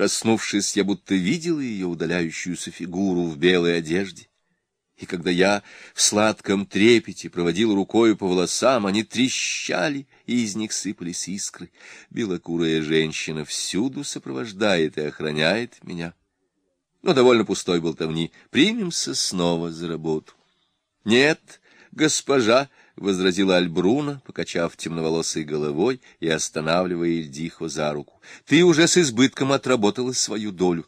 Проснувшись, я будто видела ее удаляющуюся фигуру в белой одежде. И когда я в сладком трепете проводил рукою по волосам, они трещали, и из них сыпались искры. Белокурая женщина всюду сопровождает и охраняет меня. Но довольно пустой болтовни. Примемся снова за работу. — Нет, госпожа, — возразила Альбруна, покачав темноволосой головой и останавливая Ильдихо за руку. — Ты уже с избытком отработала свою долю.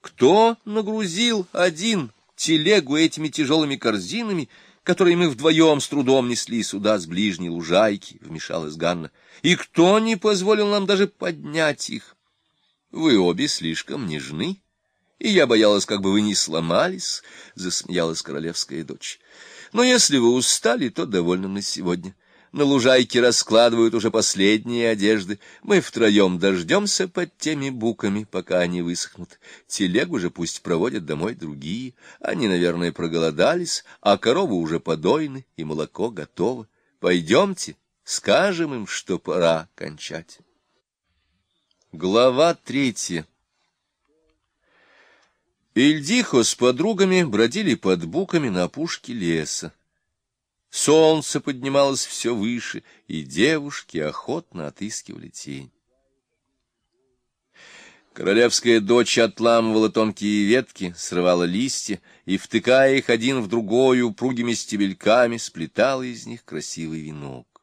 Кто нагрузил один телегу этими тяжелыми корзинами, которые мы вдвоем с трудом несли сюда с ближней лужайки? — вмешалась Ганна. — И кто не позволил нам даже поднять их? Вы обе слишком нежны, и я боялась, как бы вы не сломались, — засмеялась королевская дочь. Но если вы устали, то довольно на сегодня. На лужайке раскладывают уже последние одежды. Мы втроем дождемся под теми буками, пока они высохнут. Телегу же пусть проводят домой другие. Они, наверное, проголодались, а коровы уже подойны, и молоко готово. Пойдемте, скажем им, что пора кончать. Глава третья Ильдихо с подругами бродили под буками на опушке леса. Солнце поднималось все выше, и девушки охотно отыскивали тень. Королевская дочь отламывала тонкие ветки, срывала листья и, втыкая их один в другой упругими стебельками, сплетала из них красивый венок.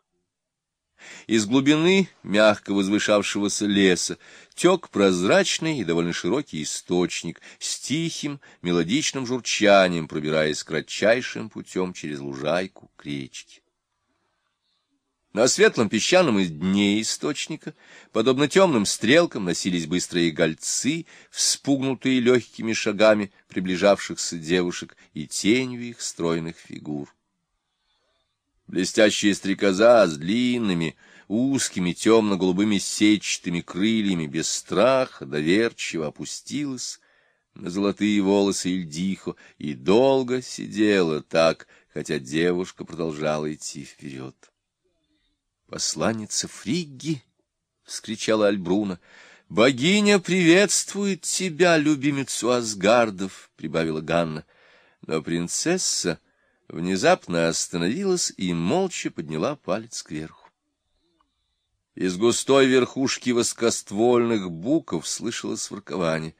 Из глубины мягко возвышавшегося леса тек прозрачный и довольно широкий источник с тихим мелодичным журчанием, пробираясь кратчайшим путем через лужайку к речке. На светлом песчаном дне источника, подобно темным стрелкам, носились быстрые гольцы, вспугнутые легкими шагами приближавшихся девушек и тенью их стройных фигур. Блестящая стрекоза с длинными, узкими темно-голубыми сетчатыми крыльями без страха доверчиво опустилась на золотые волосы Ильдихо и долго сидела так, хотя девушка продолжала идти вперед. «Посланница Фригги!» — вскричала Альбруна. «Богиня приветствует тебя, любимицу Асгардов!» — прибавила Ганна. Но принцесса внезапно остановилась и молча подняла палец кверху. Из густой верхушки воскоствольных буков слышалось воркование.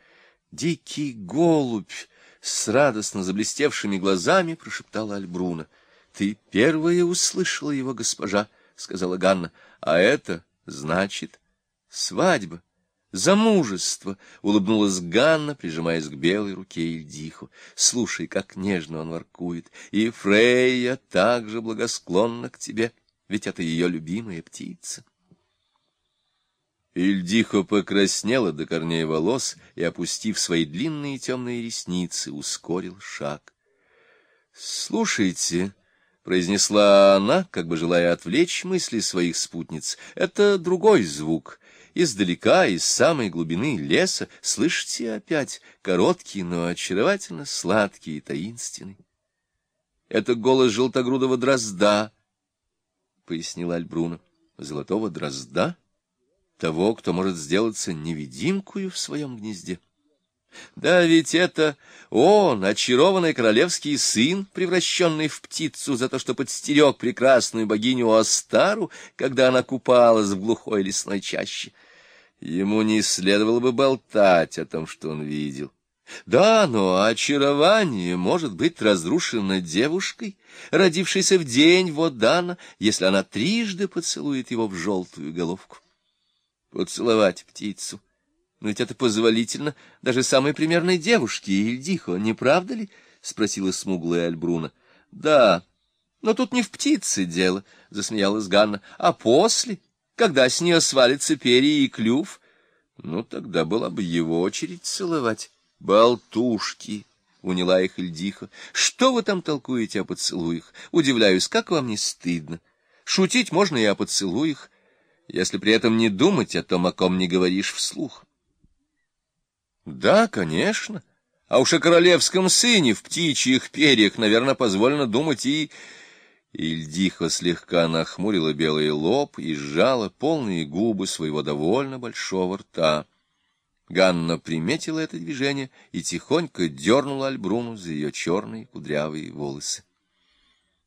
«Дикий голубь!» — с радостно заблестевшими глазами прошептала Альбруна. «Ты первая услышала его, госпожа», — сказала Ганна. «А это значит свадьба». «Замужество!» — улыбнулась Ганна, прижимаясь к белой руке Ильдиху. «Слушай, как нежно он воркует, и Фрейя также благосклонна к тебе, ведь это ее любимая птица». Ильдихо покраснела до корней волос и, опустив свои длинные темные ресницы, ускорил шаг. «Слушайте», — произнесла она, как бы желая отвлечь мысли своих спутниц, — «это другой звук» издалека, из самой глубины леса, слышите опять, короткий, но очаровательно сладкий и таинственный. — Это голос желтогрудого дрозда, — пояснила Альбруна. — Золотого дрозда? Того, кто может сделаться невидимкою в своем гнезде. Да ведь это он, очарованный королевский сын, превращенный в птицу за то, что подстерег прекрасную богиню Астару, когда она купалась в глухой лесной чаще. Ему не следовало бы болтать о том, что он видел. Да, но очарование может быть разрушено девушкой, родившейся в день Водана, если она трижды поцелует его в желтую головку. Поцеловать птицу. Но ведь это позволительно даже самой примерной девушке, Ильдихо, не правда ли? — спросила смуглая Альбруна. — Да, но тут не в птице дело, — засмеялась Ганна, — а после когда с нее свалится перья и клюв, ну, тогда была бы его очередь целовать. Болтушки! — уняла их Ильдиха. — Что вы там толкуете о поцелуях? Удивляюсь, как вам не стыдно? Шутить можно и о поцелуях, если при этом не думать о том, о ком не говоришь вслух. — Да, конечно. А уж о королевском сыне в птичьих перьях, наверное, позволено думать и... Ильдиха слегка нахмурила белый лоб и сжала полные губы своего довольно большого рта. Ганна приметила это движение и тихонько дернула Альбруну за ее черные кудрявые волосы.